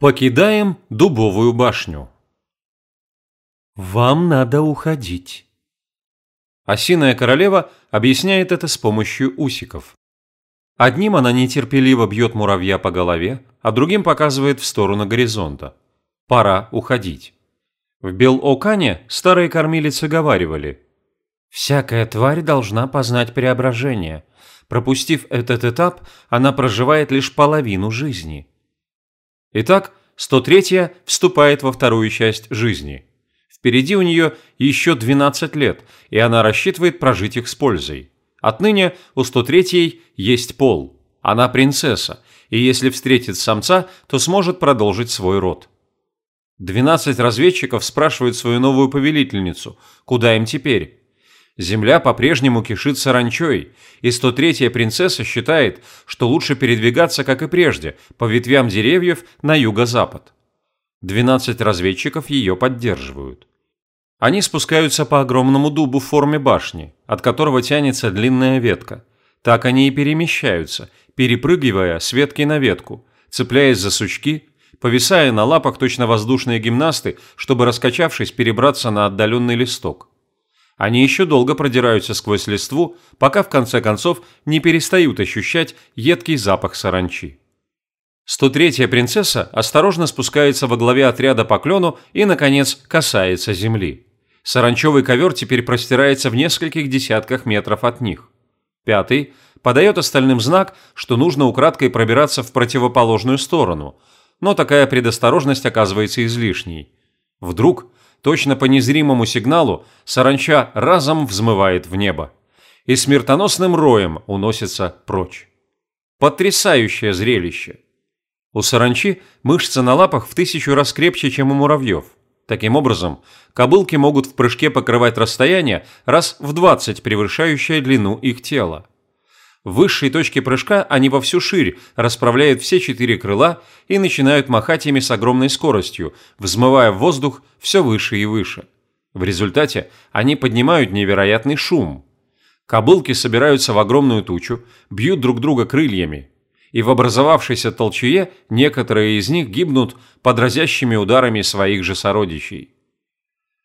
Покидаем дубовую башню. Вам надо уходить. Осиная королева объясняет это с помощью усиков. Одним она нетерпеливо бьет муравья по голове, а другим показывает в сторону горизонта. Пора уходить. В Бел-Окане старые кормилицы говаривали «Всякая тварь должна познать преображение. Пропустив этот этап, она проживает лишь половину жизни». Итак, 103-я вступает во вторую часть жизни. Впереди у нее еще 12 лет, и она рассчитывает прожить их с пользой. Отныне у 103-й есть пол. Она принцесса, и если встретит самца, то сможет продолжить свой род. 12 разведчиков спрашивают свою новую повелительницу, куда им теперь. Земля по-прежнему кишит саранчой, и 103-я принцесса считает, что лучше передвигаться, как и прежде, по ветвям деревьев на юго-запад. 12 разведчиков ее поддерживают. Они спускаются по огромному дубу в форме башни, от которого тянется длинная ветка. Так они и перемещаются, перепрыгивая с ветки на ветку, цепляясь за сучки, повисая на лапах точно воздушные гимнасты, чтобы, раскачавшись, перебраться на отдаленный листок. Они еще долго продираются сквозь листву, пока в конце концов не перестают ощущать едкий запах саранчи. 103-я принцесса осторожно спускается во главе отряда по клену и, наконец, касается земли. Саранчевый ковер теперь простирается в нескольких десятках метров от них. Пятый подает остальным знак, что нужно украдкой пробираться в противоположную сторону, но такая предосторожность оказывается излишней. Вдруг Точно по незримому сигналу саранча разом взмывает в небо и смертоносным роем уносится прочь. Потрясающее зрелище! У саранчи мышцы на лапах в тысячу раз крепче, чем у муравьев. Таким образом, кобылки могут в прыжке покрывать расстояние раз в 20 превышающее длину их тела. В высшей точке прыжка они во всю ширь расправляют все четыре крыла и начинают махать ими с огромной скоростью, взмывая в воздух все выше и выше. В результате они поднимают невероятный шум. Кобылки собираются в огромную тучу, бьют друг друга крыльями, и в образовавшейся толчее некоторые из них гибнут под разящими ударами своих же сородичей.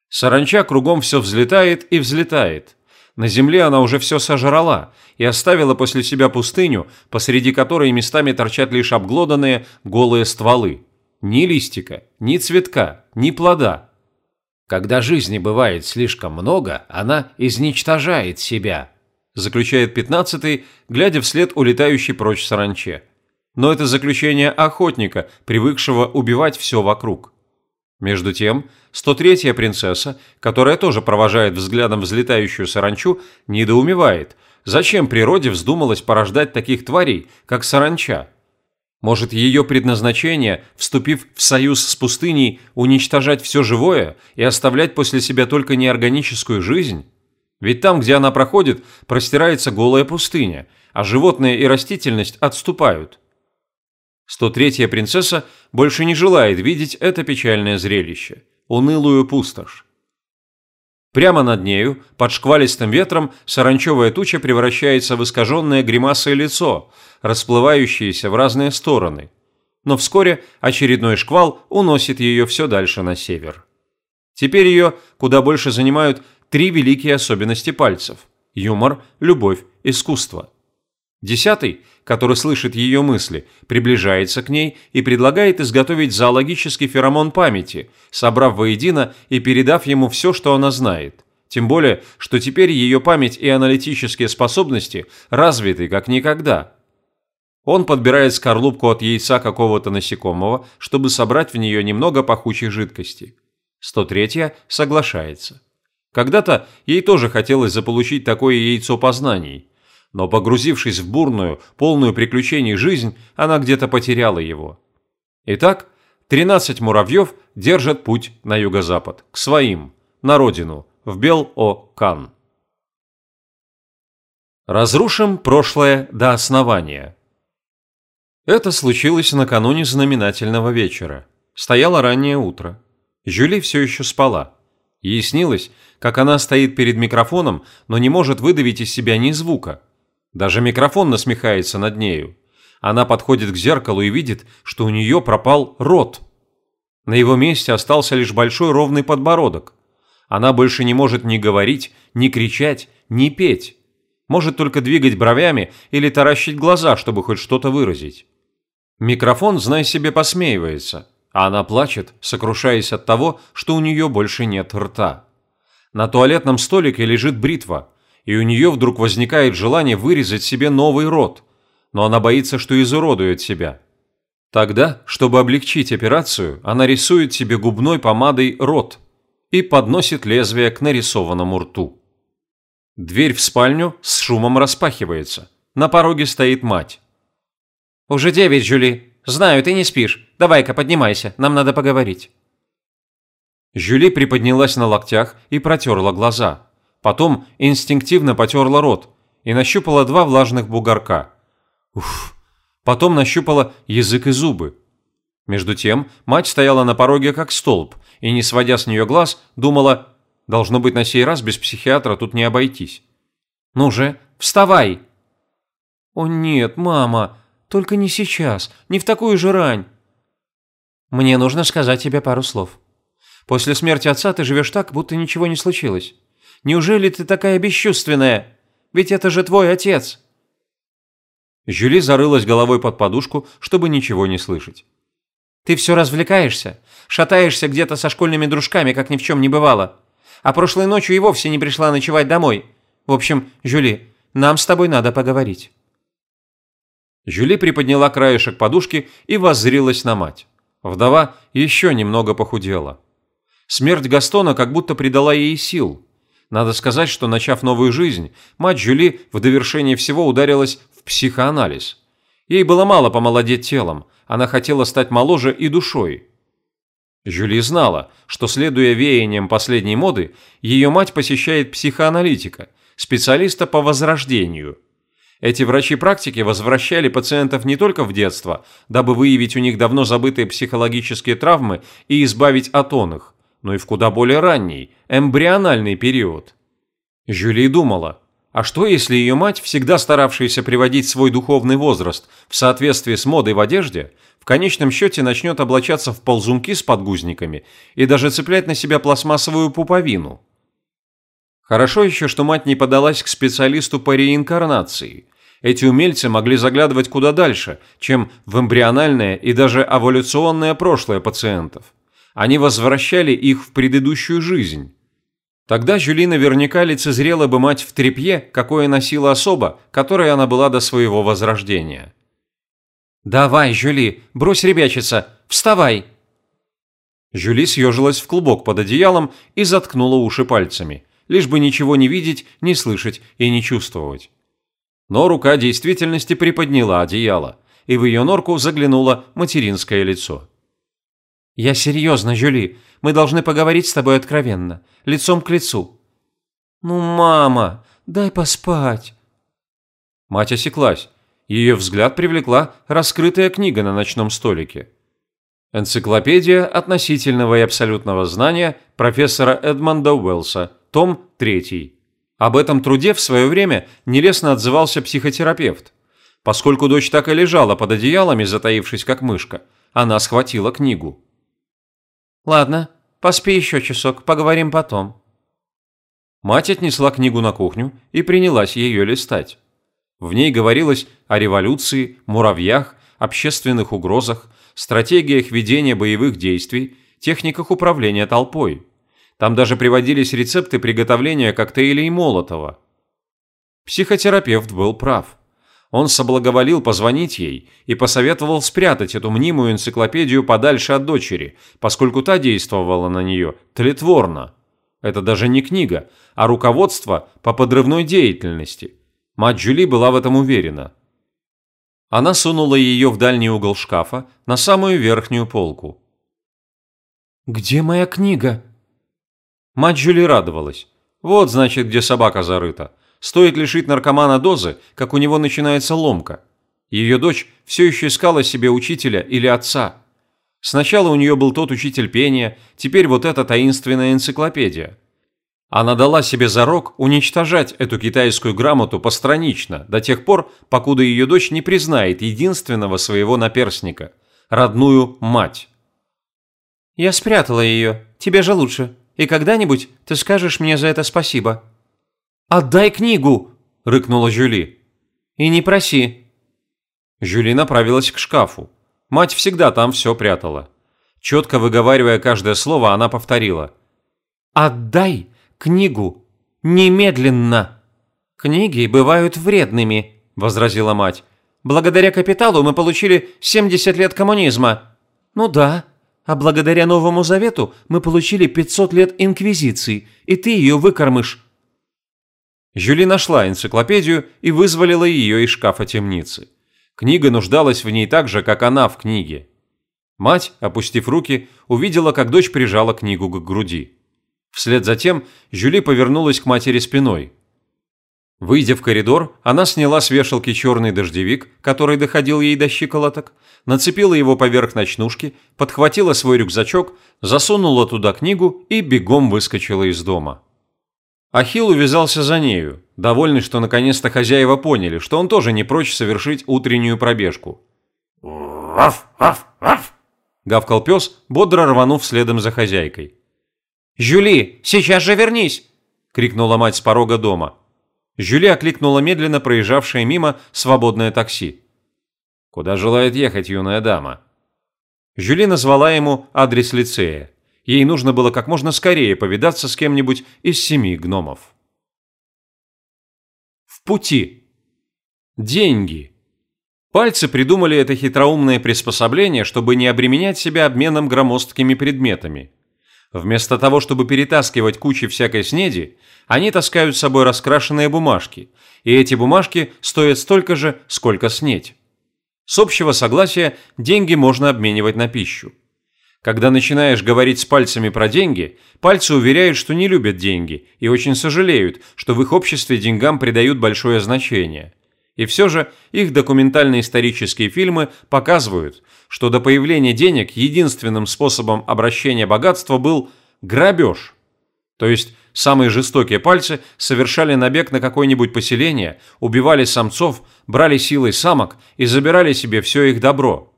Саранча кругом все взлетает и взлетает – на земле она уже все сожрала и оставила после себя пустыню, посреди которой местами торчат лишь обглоданные голые стволы. Ни листика, ни цветка, ни плода. Когда жизни бывает слишком много, она изничтожает себя, заключает пятнадцатый, глядя вслед улетающей прочь саранче. Но это заключение охотника, привыкшего убивать все вокруг. Между тем, 103-я принцесса, которая тоже провожает взглядом взлетающую саранчу, недоумевает, зачем природе вздумалось порождать таких тварей, как саранча. Может, ее предназначение, вступив в союз с пустыней, уничтожать все живое и оставлять после себя только неорганическую жизнь? Ведь там, где она проходит, простирается голая пустыня, а животные и растительность отступают. 103-я принцесса больше не желает видеть это печальное зрелище – унылую пустошь. Прямо над нею, под шквалистым ветром, саранчевая туча превращается в искаженное гримасой лицо, расплывающееся в разные стороны. Но вскоре очередной шквал уносит ее все дальше на север. Теперь ее куда больше занимают три великие особенности пальцев – юмор, любовь, искусство – Десятый, который слышит ее мысли, приближается к ней и предлагает изготовить зоологический феромон памяти, собрав воедино и передав ему все, что она знает. Тем более, что теперь ее память и аналитические способности развиты как никогда. Он подбирает скорлупку от яйца какого-то насекомого, чтобы собрать в нее немного пахучей жидкости. 103 соглашается. Когда-то ей тоже хотелось заполучить такое яйцо познаний, но погрузившись в бурную, полную приключений жизнь, она где-то потеряла его. Итак, 13 муравьев держат путь на юго-запад, к своим, на родину, в Бел-О-Кан. Разрушим прошлое до основания. Это случилось накануне знаменательного вечера. Стояло раннее утро. Жюли все еще спала. Ей снилось, как она стоит перед микрофоном, но не может выдавить из себя ни звука – даже микрофон насмехается над нею. Она подходит к зеркалу и видит, что у нее пропал рот. На его месте остался лишь большой ровный подбородок. Она больше не может ни говорить, ни кричать, ни петь. Может только двигать бровями или таращить глаза, чтобы хоть что-то выразить. Микрофон, знай себе, посмеивается, а она плачет, сокрушаясь от того, что у нее больше нет рта. На туалетном столике лежит бритва, и у нее вдруг возникает желание вырезать себе новый рот, но она боится, что изуродует себя. Тогда, чтобы облегчить операцию, она рисует себе губной помадой рот и подносит лезвие к нарисованному рту. Дверь в спальню с шумом распахивается. На пороге стоит мать. «Уже девять, Жюли. Знаю, ты не спишь. Давай-ка поднимайся, нам надо поговорить». Жюли приподнялась на локтях и протерла глаза. Потом инстинктивно потерла рот и нащупала два влажных бугорка. Уф. Потом нащупала язык и зубы. Между тем мать стояла на пороге как столб и, не сводя с нее глаз, думала, должно быть на сей раз без психиатра тут не обойтись. «Ну же, вставай!» «О нет, мама, только не сейчас, не в такую же рань!» «Мне нужно сказать тебе пару слов. После смерти отца ты живешь так, будто ничего не случилось. Неужели ты такая бесчувственная? Ведь это же твой отец!» Жюли зарылась головой под подушку, чтобы ничего не слышать. «Ты все развлекаешься, шатаешься где-то со школьными дружками, как ни в чем не бывало. А прошлой ночью и вовсе не пришла ночевать домой. В общем, Жюли, нам с тобой надо поговорить». Жюли приподняла краешек подушки и воззрилась на мать. Вдова еще немного похудела. Смерть Гастона как будто придала ей сил. Надо сказать, что, начав новую жизнь, мать Жюли в довершение всего ударилась в психоанализ. Ей было мало помолодеть телом, она хотела стать моложе и душой. Жюли знала, что, следуя веяниям последней моды, ее мать посещает психоаналитика, специалиста по возрождению. Эти врачи-практики возвращали пациентов не только в детство, дабы выявить у них давно забытые психологические травмы и избавить от оных, но и в куда более ранний, эмбриональный период. Жюли думала, а что если ее мать, всегда старавшаяся приводить свой духовный возраст в соответствии с модой в одежде, в конечном счете начнет облачаться в ползунки с подгузниками и даже цеплять на себя пластмассовую пуповину? Хорошо еще, что мать не подалась к специалисту по реинкарнации. Эти умельцы могли заглядывать куда дальше, чем в эмбриональное и даже эволюционное прошлое пациентов. Они возвращали их в предыдущую жизнь. Тогда Жюли наверняка лицезрела бы мать в тряпье, какое носила особа, которой она была до своего возрождения. «Давай, Жюли, брось ребячиться, вставай!» Жюли съежилась в клубок под одеялом и заткнула уши пальцами, лишь бы ничего не видеть, не слышать и не чувствовать. Но рука действительности приподняла одеяло, и в ее норку заглянуло материнское лицо. «Я серьезно, Жюли. Мы должны поговорить с тобой откровенно, лицом к лицу». «Ну, мама, дай поспать». Мать осеклась. Ее взгляд привлекла раскрытая книга на ночном столике. Энциклопедия относительного и абсолютного знания профессора Эдмонда Уэллса, том 3. Об этом труде в свое время нелестно отзывался психотерапевт. Поскольку дочь так и лежала под одеялами, затаившись как мышка, она схватила книгу. Ладно, поспи еще часок, поговорим потом. Мать отнесла книгу на кухню и принялась ее листать. В ней говорилось о революции, муравьях, общественных угрозах, стратегиях ведения боевых действий, техниках управления толпой. Там даже приводились рецепты приготовления коктейлей Молотова. Психотерапевт был прав он соблаговолил позвонить ей и посоветовал спрятать эту мнимую энциклопедию подальше от дочери, поскольку та действовала на нее тлетворно. Это даже не книга, а руководство по подрывной деятельности. Мать Джули была в этом уверена. Она сунула ее в дальний угол шкафа, на самую верхнюю полку. «Где моя книга?» Мать Джули радовалась. Вот, значит, где собака зарыта. Стоит лишить наркомана дозы, как у него начинается ломка. Ее дочь все еще искала себе учителя или отца. Сначала у нее был тот учитель пения, теперь вот эта таинственная энциклопедия. Она дала себе зарок уничтожать эту китайскую грамоту постранично до тех пор, покуда ее дочь не признает единственного своего наперсника – родную мать. «Я спрятала ее, тебе же лучше, и когда-нибудь ты скажешь мне за это спасибо». «Отдай книгу!» – рыкнула Жюли. «И не проси». Жюли направилась к шкафу. Мать всегда там все прятала. Четко выговаривая каждое слово, она повторила. «Отдай книгу! Немедленно!» «Книги бывают вредными», – возразила мать. «Благодаря капиталу мы получили 70 лет коммунизма». «Ну да, а благодаря Новому Завету мы получили 500 лет инквизиции, и ты ее выкормишь». Жюли нашла энциклопедию и вызволила ее из шкафа темницы. Книга нуждалась в ней так же, как она в книге. Мать, опустив руки, увидела, как дочь прижала книгу к груди. Вслед за тем Жюли повернулась к матери спиной. Выйдя в коридор, она сняла с вешалки черный дождевик, который доходил ей до щиколоток, нацепила его поверх ночнушки, подхватила свой рюкзачок, засунула туда книгу и бегом выскочила из дома. Ахилл увязался за нею, довольный, что наконец-то хозяева поняли, что он тоже не прочь совершить утреннюю пробежку. «Ваф, ваф, ваф!» – гавкал пес, бодро рванув следом за хозяйкой. «Жюли, сейчас же вернись!» – крикнула мать с порога дома. Жюли окликнула медленно проезжавшее мимо свободное такси. «Куда желает ехать юная дама?» Жюли назвала ему адрес лицея. Ей нужно было как можно скорее повидаться с кем-нибудь из семи гномов. В пути. Деньги. Пальцы придумали это хитроумное приспособление, чтобы не обременять себя обменом громоздкими предметами – Вместо того, чтобы перетаскивать кучи всякой снеди, они таскают с собой раскрашенные бумажки, и эти бумажки стоят столько же, сколько снедь. С общего согласия деньги можно обменивать на пищу. Когда начинаешь говорить с пальцами про деньги, пальцы уверяют, что не любят деньги и очень сожалеют, что в их обществе деньгам придают большое значение. И все же их документальные исторические фильмы показывают, что до появления денег единственным способом обращения богатства был грабеж. То есть самые жестокие пальцы совершали набег на какое-нибудь поселение, убивали самцов, брали силой самок и забирали себе все их добро.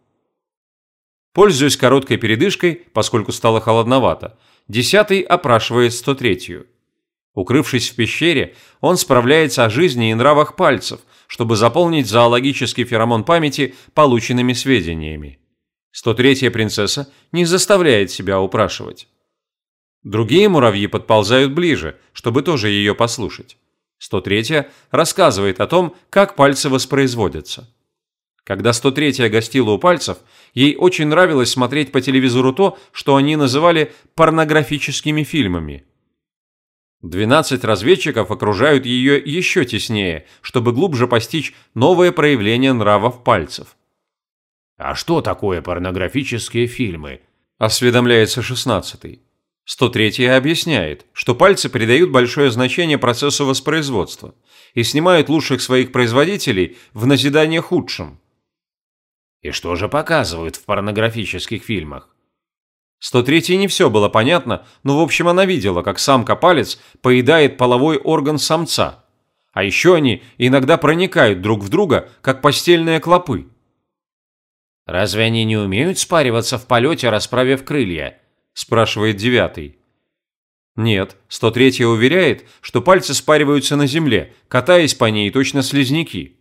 Пользуясь короткой передышкой, поскольку стало холодновато, десятый опрашивает 103-ю. Укрывшись в пещере, он справляется о жизни и нравах пальцев, чтобы заполнить зоологический феромон памяти полученными сведениями. 103-я принцесса не заставляет себя упрашивать. Другие муравьи подползают ближе, чтобы тоже ее послушать. 103-я рассказывает о том, как пальцы воспроизводятся. Когда 103-я гостила у пальцев, ей очень нравилось смотреть по телевизору то, что они называли порнографическими фильмами – 12 разведчиков окружают ее еще теснее, чтобы глубже постичь новое проявление нравов пальцев. «А что такое порнографические фильмы?» – осведомляется 16-й. 103-й объясняет, что пальцы придают большое значение процессу воспроизводства и снимают лучших своих производителей в назидание худшим. И что же показывают в порнографических фильмах? 103 не все было понятно, но в общем она видела, как самка-палец поедает половой орган самца. А еще они иногда проникают друг в друга, как постельные клопы. «Разве они не умеют спариваться в полете, расправив крылья?» – спрашивает девятый. Нет, 103 уверяет, что пальцы спариваются на земле, катаясь по ней точно слизняки.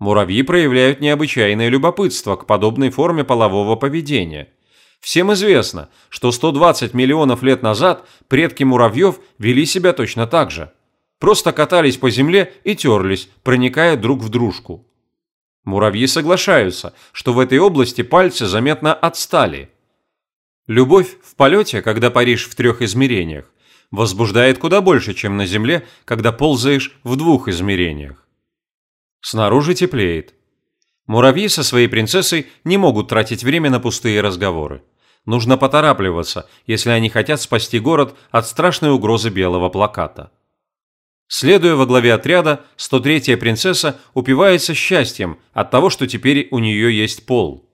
Муравьи проявляют необычайное любопытство к подобной форме полового поведения – Всем известно, что 120 миллионов лет назад предки муравьев вели себя точно так же. Просто катались по земле и терлись, проникая друг в дружку. Муравьи соглашаются, что в этой области пальцы заметно отстали. Любовь в полете, когда паришь в трех измерениях, возбуждает куда больше, чем на Земле, когда ползаешь в двух измерениях. Снаружи теплеет. Муравьи со своей принцессой не могут тратить время на пустые разговоры. Нужно поторапливаться, если они хотят спасти город от страшной угрозы белого плаката. Следуя во главе отряда, 103-я принцесса упивается счастьем от того, что теперь у нее есть пол.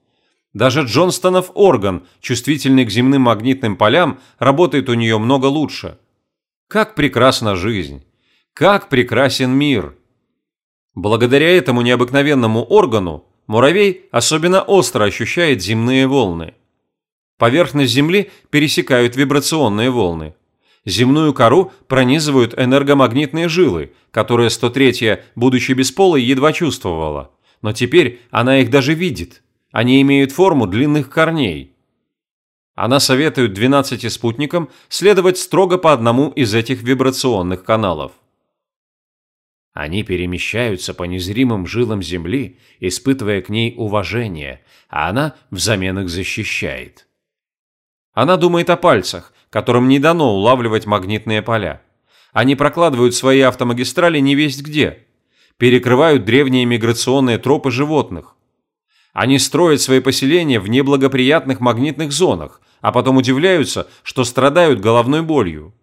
Даже Джонстонов орган, чувствительный к земным магнитным полям, работает у нее много лучше. Как прекрасна жизнь! Как прекрасен мир! Благодаря этому необыкновенному органу муравей особенно остро ощущает земные волны. Поверхность Земли пересекают вибрационные волны. Земную кору пронизывают энергомагнитные жилы, которые 103-я, будучи бесполой, едва чувствовала. Но теперь она их даже видит. Они имеют форму длинных корней. Она советует 12 спутникам следовать строго по одному из этих вибрационных каналов. Они перемещаются по незримым жилам Земли, испытывая к ней уважение, а она взамен их защищает. Она думает о пальцах, которым не дано улавливать магнитные поля. Они прокладывают свои автомагистрали не весть где, перекрывают древние миграционные тропы животных. Они строят свои поселения в неблагоприятных магнитных зонах, а потом удивляются, что страдают головной болью.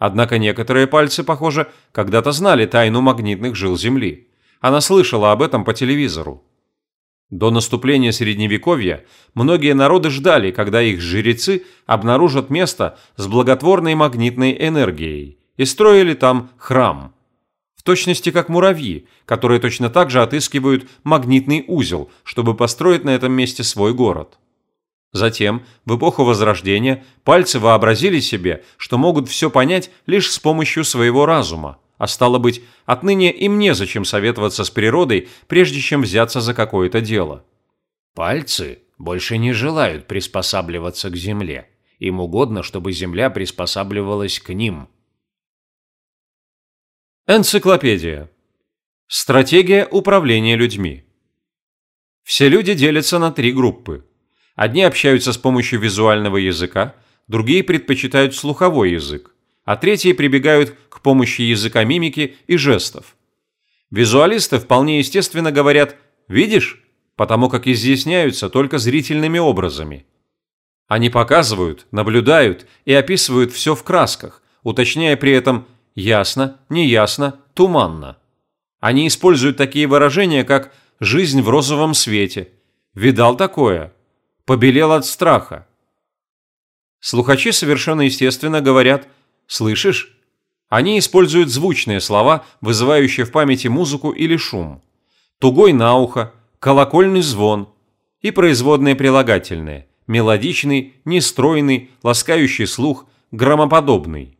Однако некоторые пальцы, похоже, когда-то знали тайну магнитных жил Земли. Она слышала об этом по телевизору. До наступления Средневековья многие народы ждали, когда их жрецы обнаружат место с благотворной магнитной энергией и строили там храм. В точности как муравьи, которые точно так же отыскивают магнитный узел, чтобы построить на этом месте свой город. Затем, в эпоху Возрождения, пальцы вообразили себе, что могут все понять лишь с помощью своего разума, а стало быть, отныне им незачем советоваться с природой, прежде чем взяться за какое-то дело. Пальцы больше не желают приспосабливаться к земле. Им угодно, чтобы земля приспосабливалась к ним. Энциклопедия. Стратегия управления людьми. Все люди делятся на три группы – Одни общаются с помощью визуального языка, другие предпочитают слуховой язык, а третьи прибегают к помощи языка мимики и жестов. Визуалисты вполне естественно говорят «видишь?», потому как изъясняются только зрительными образами. Они показывают, наблюдают и описывают все в красках, уточняя при этом «ясно», «неясно», «туманно». Они используют такие выражения, как «жизнь в розовом свете», «видал такое», побелел от страха. Слухачи совершенно естественно говорят «слышишь?». Они используют звучные слова, вызывающие в памяти музыку или шум. Тугой на ухо, колокольный звон и производные прилагательные – мелодичный, нестройный, ласкающий слух, громоподобный.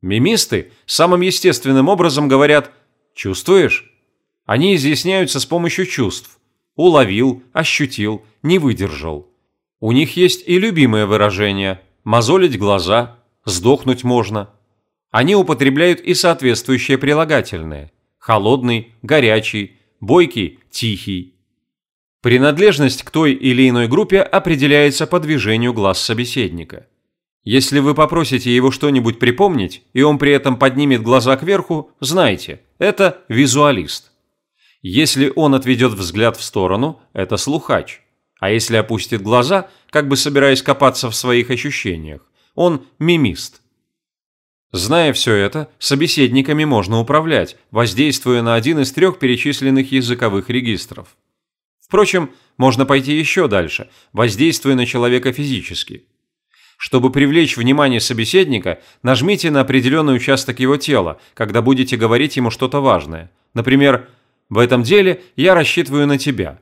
Мимисты самым естественным образом говорят «чувствуешь?». Они изъясняются с помощью чувств – уловил, ощутил, не выдержал. У них есть и любимое выражение – мозолить глаза, сдохнуть можно. Они употребляют и соответствующие прилагательные – холодный, горячий, бойкий, тихий. Принадлежность к той или иной группе определяется по движению глаз собеседника. Если вы попросите его что-нибудь припомнить, и он при этом поднимет глаза кверху, знайте – это визуалист. Если он отведет взгляд в сторону – это слухач. А если опустит глаза, как бы собираясь копаться в своих ощущениях, он мимист. Зная все это, собеседниками можно управлять, воздействуя на один из трех перечисленных языковых регистров. Впрочем, можно пойти еще дальше, воздействуя на человека физически. Чтобы привлечь внимание собеседника, нажмите на определенный участок его тела, когда будете говорить ему что-то важное. Например, «В этом деле я рассчитываю на тебя»,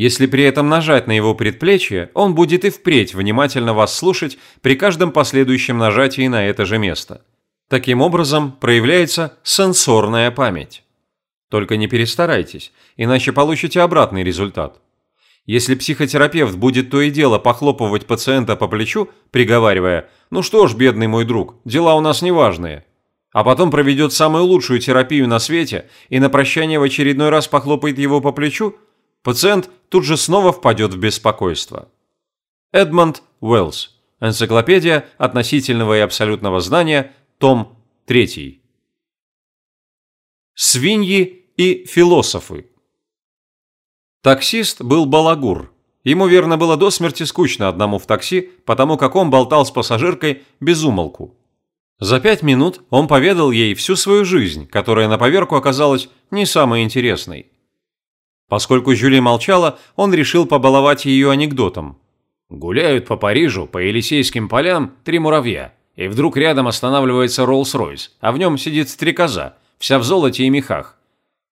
если при этом нажать на его предплечье, он будет и впредь внимательно вас слушать при каждом последующем нажатии на это же место. Таким образом, проявляется сенсорная память. Только не перестарайтесь, иначе получите обратный результат. Если психотерапевт будет то и дело похлопывать пациента по плечу, приговаривая «Ну что ж, бедный мой друг, дела у нас неважные», а потом проведет самую лучшую терапию на свете и на прощание в очередной раз похлопает его по плечу – пациент тут же снова впадет в беспокойство. Эдмонд Уэллс. Энциклопедия относительного и абсолютного знания, том 3. Свиньи и философы. Таксист был балагур. Ему, верно, было до смерти скучно одному в такси, потому как он болтал с пассажиркой без умолку. За пять минут он поведал ей всю свою жизнь, которая на поверку оказалась не самой интересной. Поскольку Жюли молчала, он решил побаловать ее анекдотом. Гуляют по Парижу, по Елисейским полям, три муравья. и вдруг рядом останавливается Роллс-Ройс, а в нем сидит стрекоза, вся в золоте и мехах.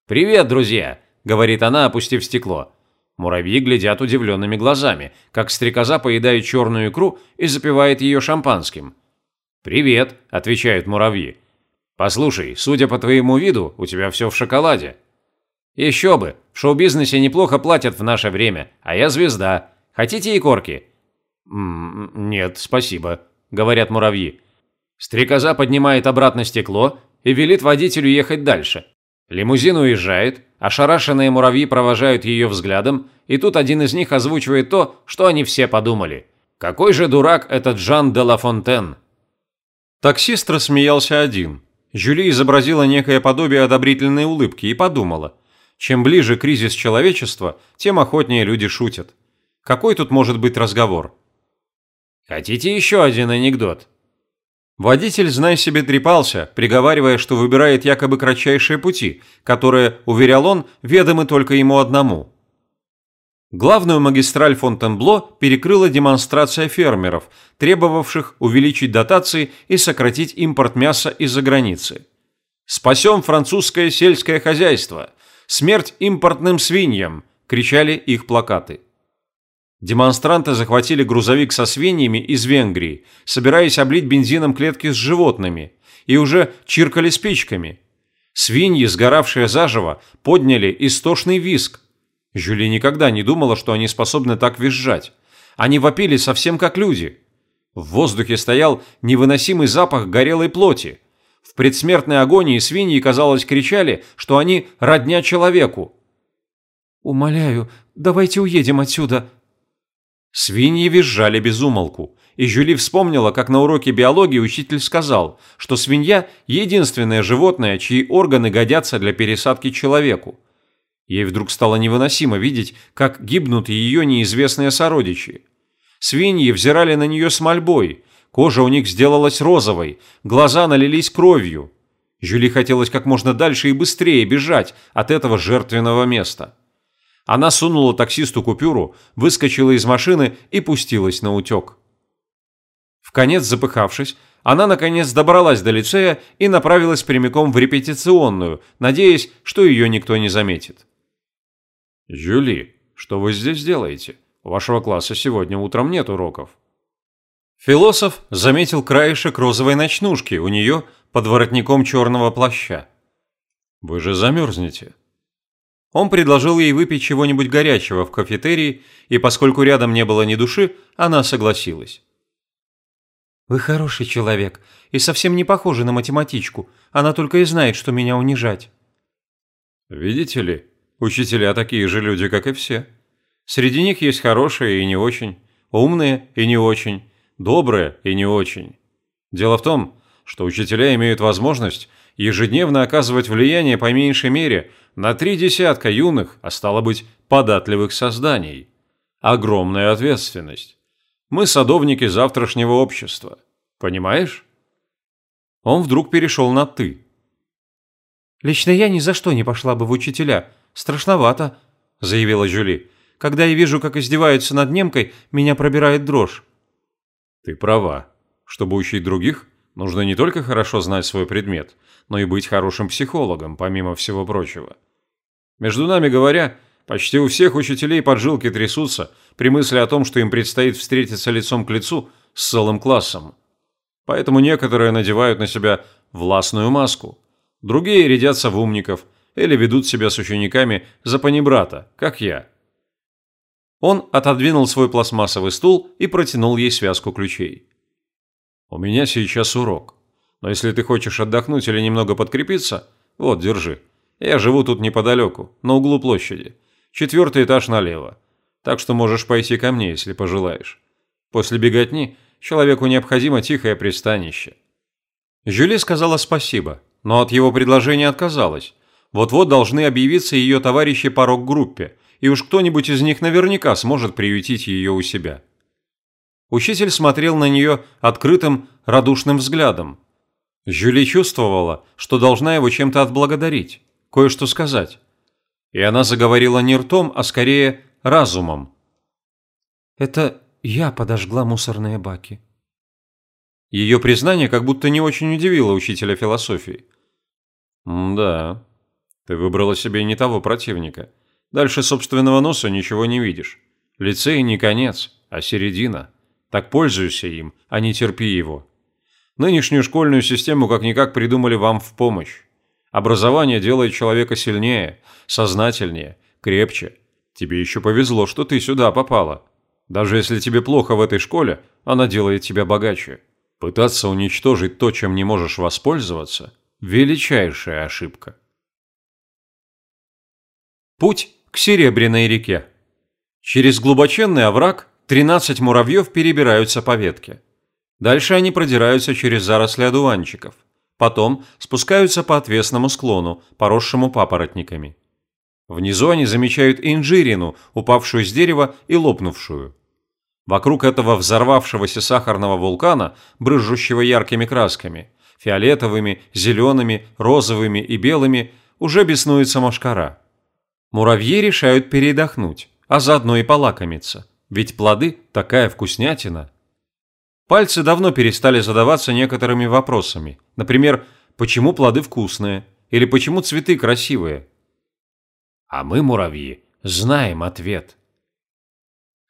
«Привет, друзья!» – говорит она, опустив стекло. Муравьи глядят удивленными глазами, как стрекоза поедает черную икру и запивает ее шампанским. «Привет», – отвечают муравьи. «Послушай, судя по твоему виду, у тебя все в шоколаде». «Еще бы, в шоу-бизнесе неплохо платят в наше время, а я звезда. Хотите икорки?» «Нет, спасибо», – говорят муравьи. Стрекоза поднимает обратно стекло и велит водителю ехать дальше. Лимузин уезжает, ошарашенные муравьи провожают ее взглядом, и тут один из них озвучивает то, что они все подумали. Какой же дурак этот Жан де Ла Фонтен? Таксист рассмеялся один. Жюли изобразила некое подобие одобрительной улыбки и подумала. Чем ближе кризис человечества, тем охотнее люди шутят. Какой тут может быть разговор? Хотите еще один анекдот? Водитель, знай себе, трепался, приговаривая, что выбирает якобы кратчайшие пути, которые, уверял он, ведомы только ему одному. Главную магистраль Фонтенбло перекрыла демонстрация фермеров, требовавших увеличить дотации и сократить импорт мяса из-за границы. «Спасем французское сельское хозяйство! Смерть импортным свиньям!» – кричали их плакаты. Демонстранты захватили грузовик со свиньями из Венгрии, собираясь облить бензином клетки с животными, и уже чиркали спичками. Свиньи, сгоравшие заживо, подняли истошный виск. Жюли никогда не думала, что они способны так визжать. Они вопили совсем как люди. В воздухе стоял невыносимый запах горелой плоти. В предсмертной агонии свиньи, казалось, кричали, что они родня человеку. «Умоляю, давайте уедем отсюда», Свиньи визжали без умолку, и Жюли вспомнила, как на уроке биологии учитель сказал, что свинья – единственное животное, чьи органы годятся для пересадки человеку. Ей вдруг стало невыносимо видеть, как гибнут ее неизвестные сородичи. Свиньи взирали на нее с мольбой, кожа у них сделалась розовой, глаза налились кровью. Жюли хотелось как можно дальше и быстрее бежать от этого жертвенного места. Она сунула таксисту купюру, выскочила из машины и пустилась на утек. В конец запыхавшись, она наконец добралась до лицея и направилась прямиком в репетиционную, надеясь, что ее никто не заметит. «Жюли, что вы здесь делаете? У вашего класса сегодня утром нет уроков». Философ заметил краешек розовой ночнушки у нее под воротником черного плаща. «Вы же замерзнете», он предложил ей выпить чего-нибудь горячего в кафетерии, и поскольку рядом не было ни души, она согласилась. «Вы хороший человек и совсем не похожи на математичку. Она только и знает, что меня унижать». «Видите ли, учителя такие же люди, как и все. Среди них есть хорошие и не очень, умные и не очень, добрые и не очень. Дело в том, что учителя имеют возможность ежедневно оказывать влияние по меньшей мере на три десятка юных, а стало быть, податливых созданий. Огромная ответственность. Мы садовники завтрашнего общества. Понимаешь? Он вдруг перешел на «ты». «Лично я ни за что не пошла бы в учителя. Страшновато», – заявила Жюли. «Когда я вижу, как издеваются над немкой, меня пробирает дрожь». «Ты права. Чтобы учить других, нужно не только хорошо знать свой предмет – но и быть хорошим психологом, помимо всего прочего. Между нами говоря, почти у всех учителей поджилки трясутся при мысли о том, что им предстоит встретиться лицом к лицу с целым классом. Поэтому некоторые надевают на себя властную маску, другие рядятся в умников или ведут себя с учениками за панибрата, как я. Он отодвинул свой пластмассовый стул и протянул ей связку ключей. «У меня сейчас урок. Но если ты хочешь отдохнуть или немного подкрепиться, вот, держи. Я живу тут неподалеку, на углу площади. Четвертый этаж налево. Так что можешь пойти ко мне, если пожелаешь. После беготни человеку необходимо тихое пристанище». Жюли сказала спасибо, но от его предложения отказалась. Вот-вот должны объявиться ее товарищи по рок-группе, и уж кто-нибудь из них наверняка сможет приютить ее у себя. Учитель смотрел на нее открытым, радушным взглядом, Жюли чувствовала, что должна его чем-то отблагодарить, кое-что сказать. И она заговорила не ртом, а скорее разумом. «Это я подожгла мусорные баки», Ее признание как будто не очень удивило учителя философии. «Да, ты выбрала себе не того противника. Дальше собственного носа ничего не видишь. Лицей не конец, а середина. Так пользуйся им, а не терпи его. Нынешнюю школьную систему как-никак придумали вам в помощь. Образование делает человека сильнее, сознательнее, крепче. Тебе еще повезло, что ты сюда попала. Даже если тебе плохо в этой школе, она делает тебя богаче. Пытаться уничтожить то, чем не можешь воспользоваться – величайшая ошибка. Путь к Серебряной реке. Через глубоченный овраг 13 муравьев перебираются по ветке. Дальше они продираются через заросли одуванчиков. Потом спускаются по отвесному склону, поросшему папоротниками. Внизу они замечают инжирину, упавшую с дерева и лопнувшую. Вокруг этого взорвавшегося сахарного вулкана, брызжущего яркими красками, фиолетовыми, зелеными, розовыми и белыми, уже беснуется мошкара. Муравьи решают передохнуть, а заодно и полакомиться, ведь плоды – такая вкуснятина. Пальцы давно перестали задаваться некоторыми вопросами, например, почему плоды вкусные или почему цветы красивые. А мы, муравьи, знаем ответ.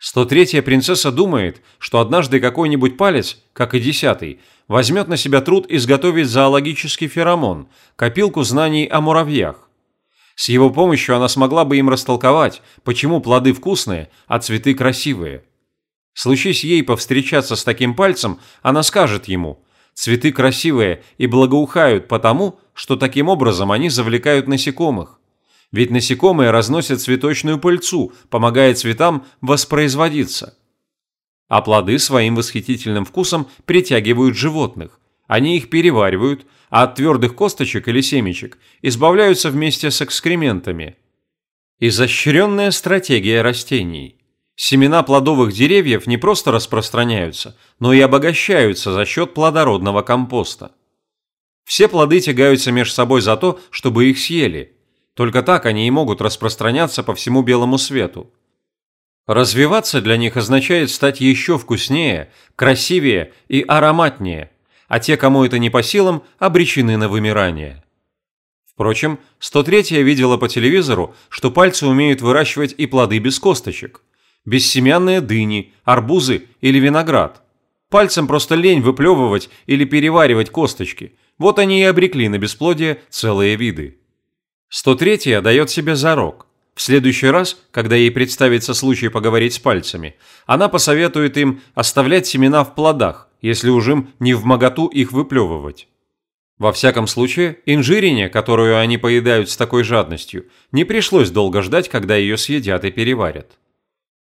103-я принцесса думает, что однажды какой-нибудь палец, как и десятый, возьмет на себя труд изготовить зоологический феромон, копилку знаний о муравьях. С его помощью она смогла бы им растолковать, почему плоды вкусные, а цветы красивые. Случись ей повстречаться с таким пальцем, она скажет ему, цветы красивые и благоухают потому, что таким образом они завлекают насекомых. Ведь насекомые разносят цветочную пыльцу, помогая цветам воспроизводиться. А плоды своим восхитительным вкусом притягивают животных. Они их переваривают, а от твердых косточек или семечек избавляются вместе с экскрементами. Изощренная стратегия растений. Семена плодовых деревьев не просто распространяются, но и обогащаются за счет плодородного компоста. Все плоды тягаются между собой за то, чтобы их съели. Только так они и могут распространяться по всему белому свету. Развиваться для них означает стать еще вкуснее, красивее и ароматнее – а те, кому это не по силам, обречены на вымирание. Впрочем, 103-я видела по телевизору, что пальцы умеют выращивать и плоды без косточек. Бессемянные дыни, арбузы или виноград. Пальцем просто лень выплевывать или переваривать косточки. Вот они и обрекли на бесплодие целые виды. 103-я дает себе зарок. В следующий раз, когда ей представится случай поговорить с пальцами, она посоветует им оставлять семена в плодах, если уж им не в моготу их выплевывать. Во всяком случае, инжирине, которую они поедают с такой жадностью, не пришлось долго ждать, когда ее съедят и переварят.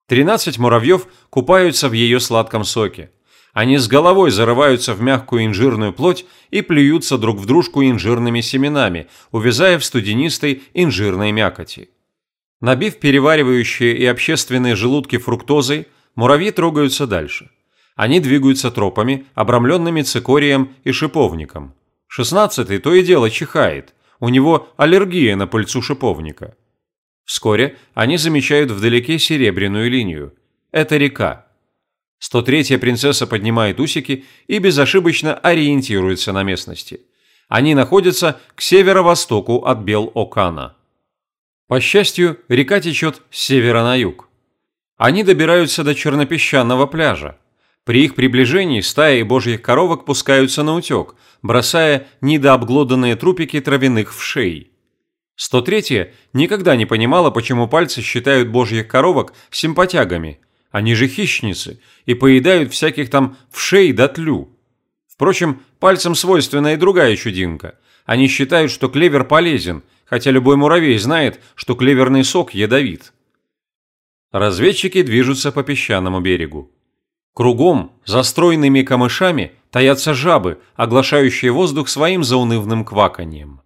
13 муравьев купаются в ее сладком соке. Они с головой зарываются в мягкую инжирную плоть и плюются друг в дружку инжирными семенами, увязая в студенистой инжирной мякоти. Набив переваривающие и общественные желудки фруктозой, муравьи трогаются дальше. Они двигаются тропами, обрамленными цикорием и шиповником. Шестнадцатый то и дело чихает. У него аллергия на пыльцу шиповника. Вскоре они замечают вдалеке серебряную линию. Это река. 103-я принцесса поднимает усики и безошибочно ориентируется на местности. Они находятся к северо-востоку от Бел-Окана. По счастью, река течет с севера на юг. Они добираются до чернопесчаного пляжа. При их приближении стаи божьих коровок пускаются на утек, бросая недообглоданные трупики травяных вшей. 103-я никогда не понимала, почему пальцы считают божьих коровок симпатягами. Они же хищницы и поедают всяких там вшей да тлю. Впрочем, пальцам свойственна и другая чудинка. Они считают, что клевер полезен, хотя любой муравей знает, что клеверный сок ядовит. Разведчики движутся по песчаному берегу. Кругом, застроенными камышами, таятся жабы, оглашающие воздух своим заунывным кваканьем.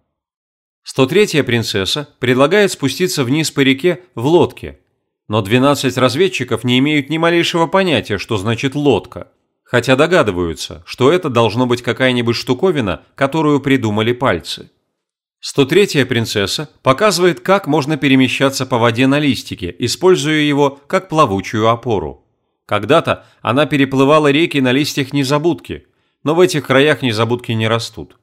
103-я принцесса предлагает спуститься вниз по реке в лодке, но 12 разведчиков не имеют ни малейшего понятия, что значит лодка, хотя догадываются, что это должно быть какая-нибудь штуковина, которую придумали пальцы. 103-я принцесса показывает, как можно перемещаться по воде на листике, используя его как плавучую опору. Когда-то она переплывала реки на листьях незабудки. но в этих краях незабудки не растут.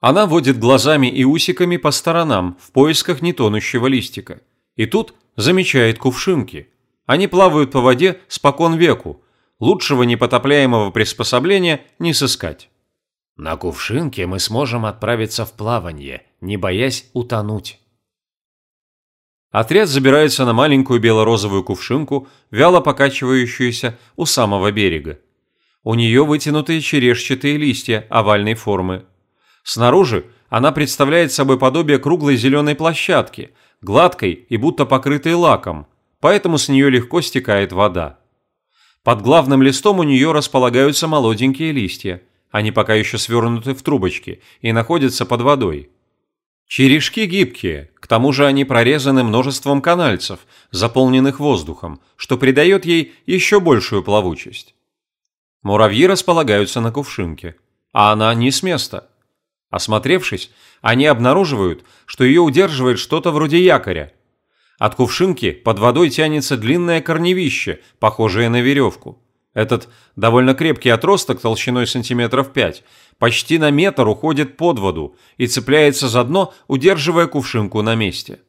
Она водит глазами и усиками по сторонам в поисках нетонущего листика. И тут замечает кувшинки. Они плавают по воде спокон веку. Лучшего непотопляемого приспособления не сыскать. На кувшинке мы сможем отправиться в плавание, не боясь утонуть. Отряд забирается на маленькую бело-розовую кувшинку, вяло покачивающуюся у самого берега. У нее вытянутые черешчатые листья овальной формы. Снаружи она представляет собой подобие круглой зеленой площадки, гладкой и будто покрытой лаком, поэтому с нее легко стекает вода. Под главным листом у нее располагаются молоденькие листья. Они пока еще свернуты в трубочки и находятся под водой. Черешки гибкие, к тому же они прорезаны множеством канальцев, заполненных воздухом, что придает ей еще большую плавучесть. Муравьи располагаются на кувшинке, а она не с места. Осмотревшись, они обнаруживают, что ее удерживает что-то вроде якоря. От кувшинки под водой тянется длинное корневище, похожее на веревку. Этот довольно крепкий отросток толщиной сантиметров 5 почти на метр уходит под воду и цепляется за дно, удерживая кувшинку на месте.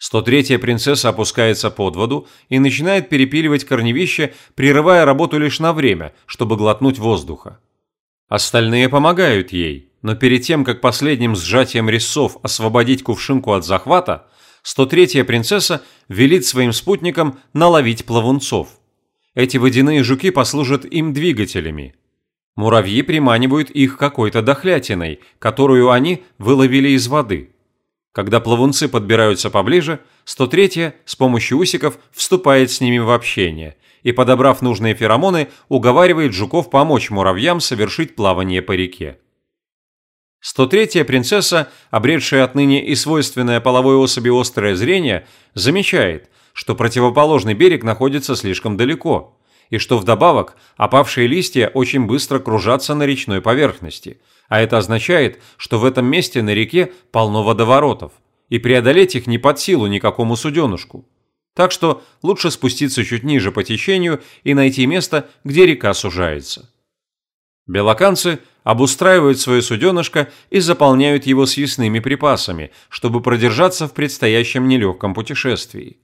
103-я принцесса опускается под воду и начинает перепиливать корневище, прерывая работу лишь на время, чтобы глотнуть воздуха. Остальные помогают ей, но перед тем, как последним сжатием резцов освободить кувшинку от захвата, 103-я принцесса велит своим спутникам наловить плавунцов. Эти водяные жуки послужат им двигателями – Муравьи приманивают их какой-то дохлятиной, которую они выловили из воды. Когда плавунцы подбираются поближе, 103-я с помощью усиков вступает с ними в общение и, подобрав нужные феромоны, уговаривает жуков помочь муравьям совершить плавание по реке. 103-я принцесса, обретшая отныне и свойственное половой особи острое зрение, замечает, что противоположный берег находится слишком далеко – и что вдобавок опавшие листья очень быстро кружатся на речной поверхности, а это означает, что в этом месте на реке полно водоворотов, и преодолеть их не под силу никакому суденушку. Так что лучше спуститься чуть ниже по течению и найти место, где река сужается. Белоканцы обустраивают свое суденышко и заполняют его съестными припасами, чтобы продержаться в предстоящем нелегком путешествии.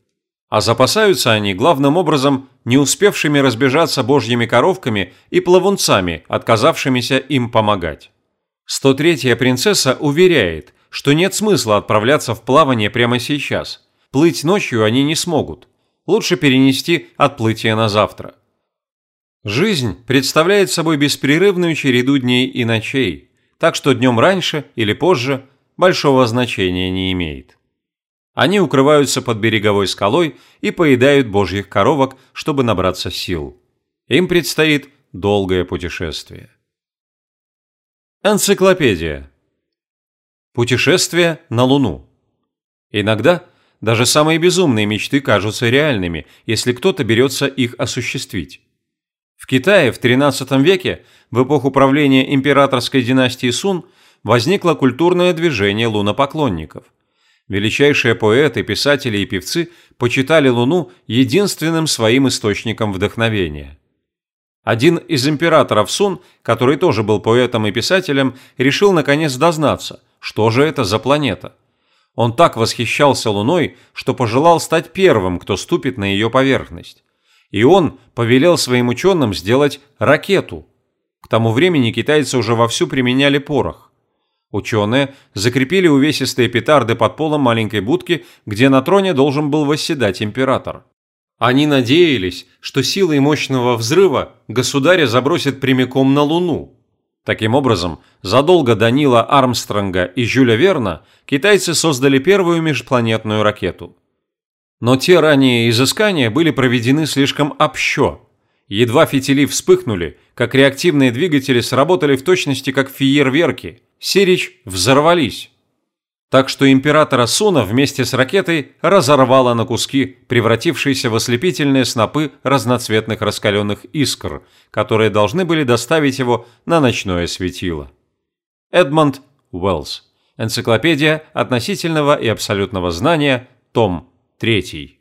А запасаются они главным образом не успевшими разбежаться божьими коровками и плавунцами, отказавшимися им помогать. 103-я принцесса уверяет, что нет смысла отправляться в плавание прямо сейчас. Плыть ночью они не смогут. Лучше перенести отплытие на завтра. Жизнь представляет собой беспрерывную череду дней и ночей, так что днем раньше или позже большого значения не имеет. Они укрываются под береговой скалой и поедают божьих коровок, чтобы набраться сил. Им предстоит долгое путешествие. Энциклопедия. Путешествие на Луну. Иногда даже самые безумные мечты кажутся реальными, если кто-то берется их осуществить. В Китае в XIII веке, в эпоху правления императорской династии Сун, возникло культурное движение лунопоклонников – Величайшие поэты, писатели и певцы почитали Луну единственным своим источником вдохновения. Один из императоров Сун, который тоже был поэтом и писателем, решил наконец дознаться, что же это за планета. Он так восхищался Луной, что пожелал стать первым, кто ступит на ее поверхность. И он повелел своим ученым сделать ракету. К тому времени китайцы уже вовсю применяли порох. Ученые закрепили увесистые петарды под полом маленькой будки, где на троне должен был восседать император. Они надеялись, что силой мощного взрыва государя забросит прямиком на Луну. Таким образом, задолго до Нила Армстронга и Жюля Верна китайцы создали первую межпланетную ракету. Но те ранние изыскания были проведены слишком общо. Едва фитили вспыхнули, как реактивные двигатели сработали в точности как фейерверки – Сирич взорвались. Так что императора Суна вместе с ракетой разорвало на куски, превратившиеся в ослепительные снопы разноцветных раскаленных искр, которые должны были доставить его на ночное светило. Эдмонд Уэллс. Энциклопедия относительного и абсолютного знания. Том 3.